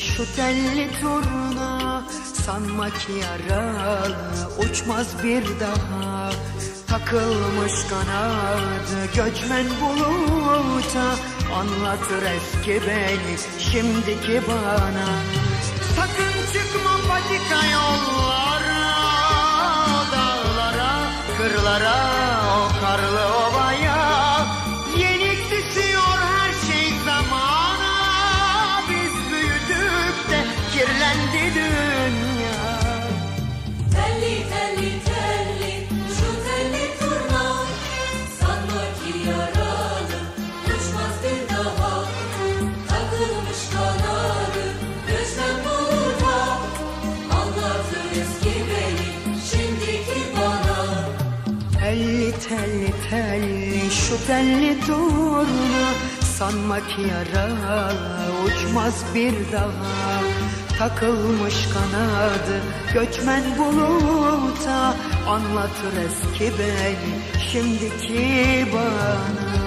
şu telli turna. Sanma ki yaralı uçmaz bir daha. Takılmış kanadı göçmen buluta. Anlatır eski beni şimdiki bana. Sakın çıkma patika yollara Telli telli şu telli turna Sanma ki yaralı uçmaz bir daha. Takılmış kanadı göçmen buluta. Anlatır eski beni şimdiki bana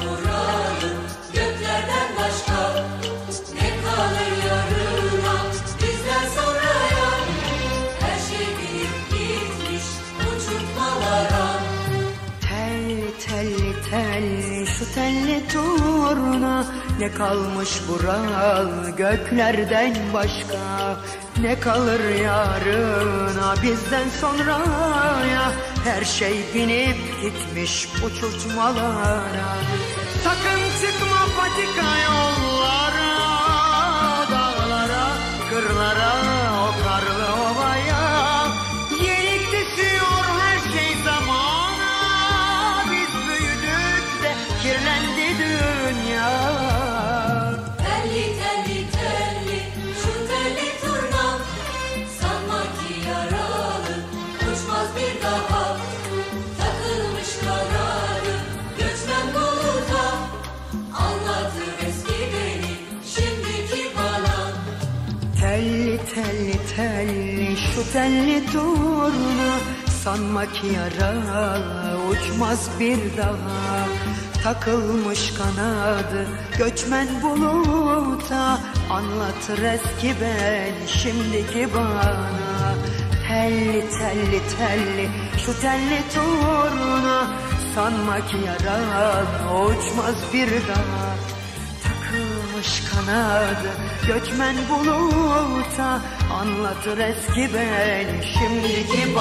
kalmış turna Ne kalmış bural göklerden başka? Ne kalır yarına bizden sonraya Her şey binip gitmiş uçurtmalara Sakın çıkma Takılmış kanadı göçmen buluta Anlatır eski şimdiki bana. Telli telli telli şu telli turna Sanma ki yaralı uçmaz bir daha. Takılmış kanadı göçmen buluta. Anlatır eski ben şimdiki bana Telli telli telli. Şu telli turna Sanma ki yaralı uçmaz bir daha Takılmış kanadı göçmen buluta. Anlatır eski ben şimdiki